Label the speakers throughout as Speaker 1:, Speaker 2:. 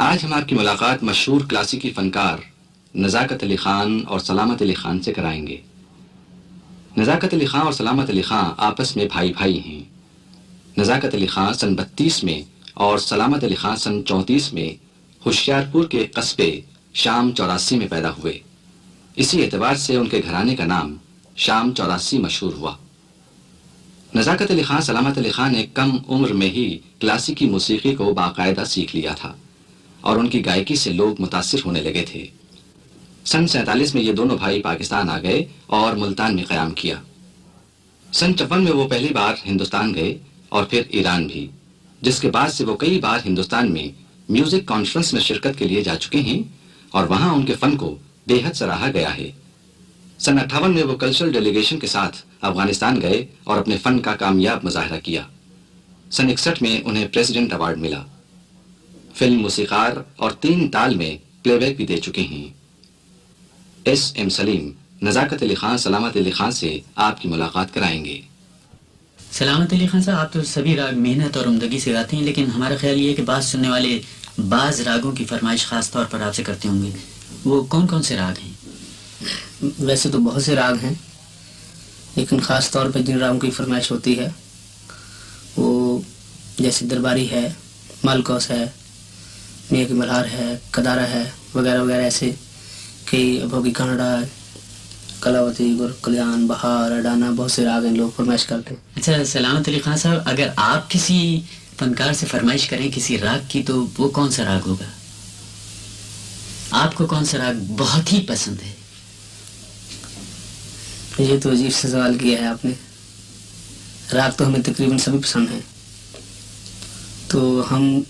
Speaker 1: آج ہم آپ کی ملاقات مشہور کلاسیکی فنکار نزاکت علی خان اور سلامت علی خان سے کرائیں گے۔ نزاکت علی خان اور سلامت علی خان آپس میں بھائی بھائی ہیں۔ نزاکت علی خان سن بتیس میں اور سلامت علی خان سن چونتیس میں ہوشیارپور کے قصبے شام چوراسی میں پیدا ہوئے۔ اسی اعتبار سے ان کے گھرانے کا نام شام چوراسی مشہور ہوا۔ نزاکت علی خان، سلامت علی خان نے کم عمر میں ہی کلاسیکی موسیقی کو باقاعدہ سیکھ لیا تھا۔ اور ان کی گائکی سے لوگ متاثر ہونے لگے تھے۔ سن سینتالیس میں یہ دونوں بھائی پاکستان آ گئے اور ملتان میں قیام کیا۔ سن چپن میں وہ پہلی بار ہندوستان گئے اور پھر ایران بھی، جس کے بعد سے وہ کئی بار ہندوستان میں میوزک کانفرنس میں شرکت کے لیے جا چکے ہیں اور وہاں ان کے فن کو بے حد سراہا گیا ہے۔ سن اٹھاون میں وہ کلچرل ڈیلیگیشن کے ساتھ افغانستان گئے اور اپنے فن کا کامیاب مظاہرہ کیا۔ سن اکسٹھ میں انہیں پریزیڈنٹ ایوارڈ ملا۔ فلم موسیقار اور تین تال میں پلے بیک بھی دے چکے ہیں۔ ایس ایم سلیم نزاکت علی خان سلامت علی خان سے آپ کی ملاقات کرائیں گے۔
Speaker 2: سلامت علی خان صاحب آپ تو سبھی راگ محنت اور عمدگی سے گاتے ہیں لیکن ہمارا خیال یہ ہے کہ بعض سننے والے بعض راگوں کی فرمائش خاص طور پر آپ سے کرتے ہوں گے۔ وہ کون کون سے راگ ہیں؟
Speaker 3: ویسے تو بہت سے راگ ہیں لیکن خاص طور پہ جن راگوں کی فرمائش ہوتی ہے وہ جیسے درباری ہے مالکوس ہے میاں کی ملہار ہے کدارا ہے وغیرہ وغیرہ ایسے کئی بھوگی کنڈا کلاوتی گر کلیان بہار اڈانا بہت سے راگ ہیں لوگ فرمائش کرتے ہیں۔
Speaker 2: اچھا سلامت علی خان صاحب اگر آپ کسی فنکار سے فرمائش کریں کسی راگ کی تو وہ کون سا راگ ہوگا؟ آپ کو کون سا راگ بہت ہی پسند ہے؟
Speaker 3: یہ تو عجیب سے سوال کیا ہے آپ نے۔ راگ تو ہمیں تقریباً سبھی پسند ہیں۔ تو ہم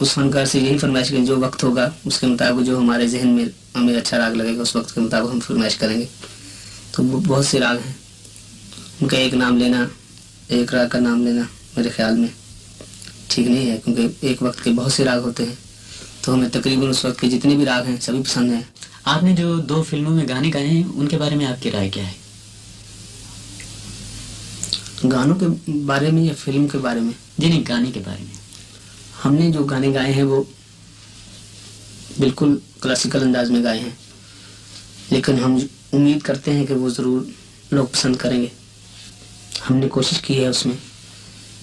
Speaker 3: اس فنکار سے یہی فرمائش کریں جو وقت ہوگا اس کے مطابق جو ہمارے ذہن میں ہمیں اچھا راگ لگے گا اس وقت کے مطابق ہم فرمائش کریں گے۔ تو بہت سے راگ ہیں۔ ان کا ایک نام لینا ایک راگ کا نام لینا میرے خیال میں ٹھیک نہیں ہے کیونکہ ایک وقت کے بہت سے راگ ہوتے ہیں۔ تو ہمیں تقریباً اس وقت کے جتنے بھی راگ ہیں سبھی پسند ہیں۔
Speaker 2: آپ نے جو دو فلموں میں گانے گائے ہیں ان کے بارے میں آپ کی رائے کیا ہے؟
Speaker 3: گانوں کے بارے میں یا فلم کے بارے میں؟
Speaker 2: جی نہیں گانے کے بارے میں۔
Speaker 3: ہم نے جو گانے گائے ہیں وہ بالکل کلاسیکل انداز میں گائے ہیں۔ لیکن ہم امید کرتے ہیں کہ وہ ضرور لوگ پسند کریں گے۔ ہم نے کوشش کی ہے اس میں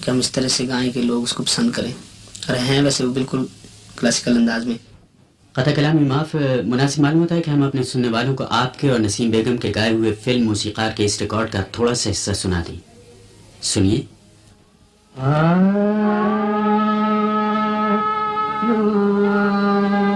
Speaker 3: کہ ہم اس طرح سے گائیں کہ لوگ اس کو پسند کریں۔ اور ہیں ویسے وہ بالکل کلاسیکل انداز میں۔
Speaker 2: قطع کلام معاف مناسب معلوم ہوتا ہے کہ ہم اپنے سننے والوں کو آپ کے اور نسیم بیگم کے گائے ہوئے فلم موسیقار کے اس ریکارڈ کا تھوڑا سا حصہ سنا دیں۔ سنیے۔ Yeah.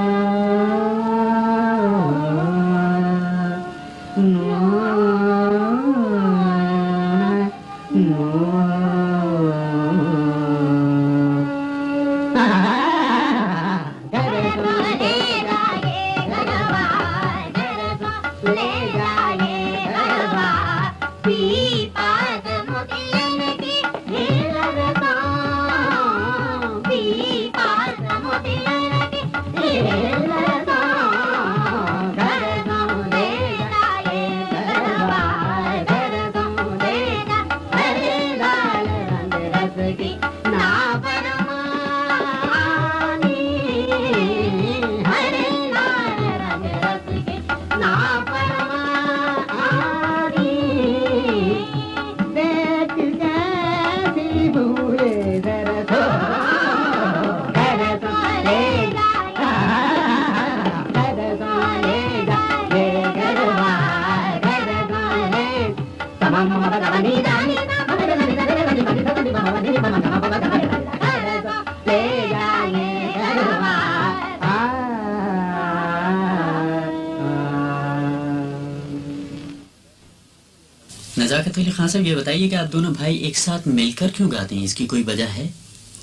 Speaker 2: نزاکت علی خان صاحب، یہ بتائیے کہ آپ دونوں بھائی ایک ساتھ مل کر کیوں گاتے ہیں؟ اس کی کوئی وجہ ہے؟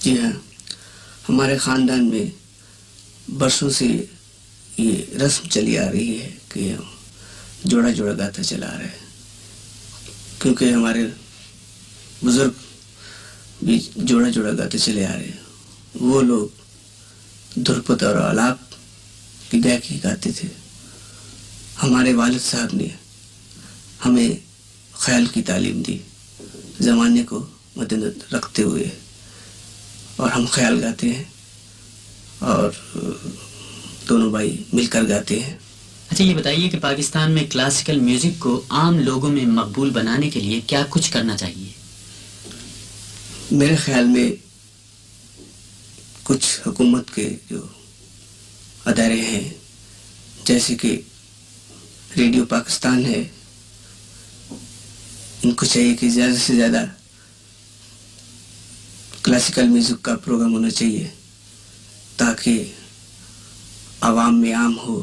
Speaker 3: جی ہاں ہمارے خاندان میں برسوں سے یہ رسم چلی آ رہی ہے کہ جوڑا جوڑا گاتا چلا آ رہا ہے۔ کیونکہ ہمارے بزرگ بھی جوڑا جوڑا گاتے چلے آ رہے ہیں۔ وہ لوگ دھرپت اور آلاپ کی گائکی گاتے تھے۔ ہمارے والد صاحب نے ہمیں خیال کی تعلیم دی۔ زمانے کو مد رکھتے ہوئے اور ہم خیال گاتے ہیں
Speaker 2: اور دونوں بھائی مل کر گاتے ہیں۔
Speaker 4: اچھا یہ بتائیے کہ پاکستان میں کلاسیکل میوزک کو عام لوگوں میں مقبول بنانے کے لیے کیا کچھ کرنا چاہیے؟
Speaker 2: میرے خیال میں کچھ حکومت کے جو ادارے ہیں، جیسے کہ ریڈیو پاکستان ہے، ان کو چاہیے کہ زیادہ سے زیادہ کلاسیکل میوزک کا پروگرام ہونا چاہیے، تاکہ عوام میں عام ہو۔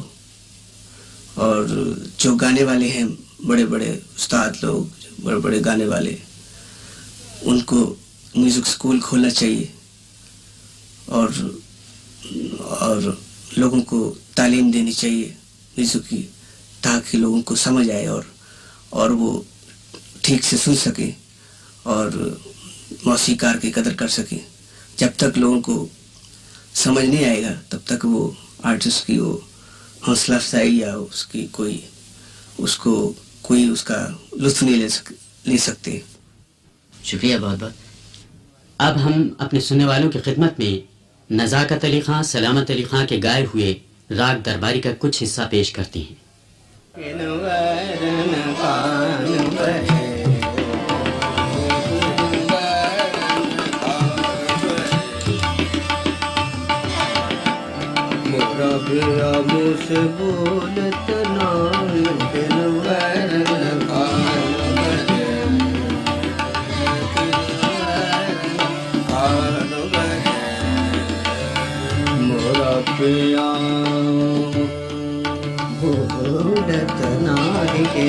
Speaker 2: اور جو گانے والے ہیں، بڑے بڑے استاد لوگ، بڑے بڑے گانے والے، ان کو میوزک اسکول کھولنا چاہیے۔ اور اور لوگوں کو تعلیم دینی چاہیے، میوزک کی، تاکہ لوگوں کو سمجھ آئے اور اور وہ ٹھیک سے سن سکیں اور موسیقار کی قدر کر سکیں جب تک لوگوں کو سمجھ نہیں آئے گا، تب تک وہ آرٹسٹ کی وہ حوصلہ افزائی یا اس کی کوئی اس کو کوئی اس کا لطف نہیں لے سک لے سکتے۔
Speaker 4: شکریہ بہت بہت۔ اب ہم اپنے سننے والوں کی خدمت میں نزاکت علی خان سلامت علی خان کے گائے ہوئے راگ درباری کا کچھ حصہ پیش کرتے ہیں۔
Speaker 2: سے بولت مورا پیا بولت ناری کے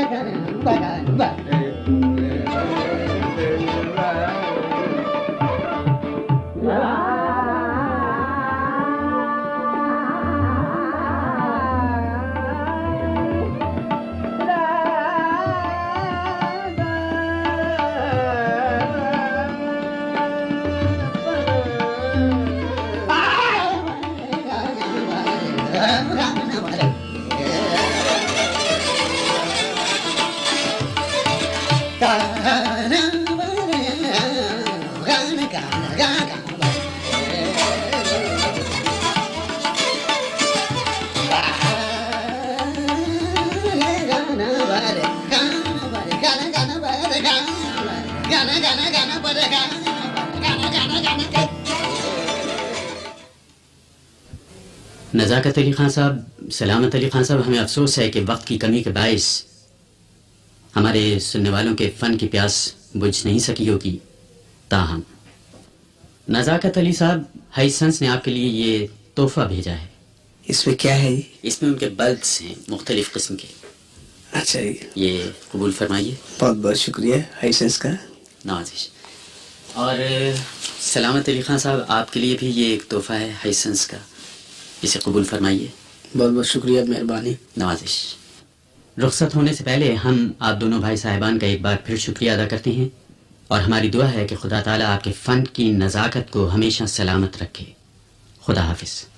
Speaker 5: میں
Speaker 3: نزاکت علی خان صاحب سلامت علی خان
Speaker 4: صاحب ہمیں افسوس ہے کہ وقت کی کمی کے باعث ہمارے سننے والوں کے فن کی پیاس بجھ نہیں سکی ہوگی تاہم۔ نزاکت علی صاحب ہائی سنس نے آپ کے لیے یہ تحفہ بھیجا ہے۔ اس میں کیا ہے؟ اس
Speaker 3: میں ان کے بلبس
Speaker 4: ہیں مختلف قسم کے۔ اچھا یہ قبول
Speaker 3: فرمائیے۔ بہت
Speaker 4: بہت شکریہ ہائی
Speaker 3: سنس کا۔ نوازش اور سلامت
Speaker 4: علی خان صاحب آپ کے لیے بھی یہ ایک تحفہ ہے ہائی سنس کا۔ اسے قبول فرمائیے۔ بہت
Speaker 3: بہت شکریہ مہربانی۔ نوازش۔
Speaker 4: رخصت ہونے سے پہلے ہم آپ دونوں بھائی صاحبان کا ایک بار پھر شکریہ ادا کرتے ہیں۔ اور ہماری دعا ہے کہ خدا تعالیٰ آپ کے فن کی نزاکت کو ہمیشہ سلامت رکھے۔ خدا حافظ۔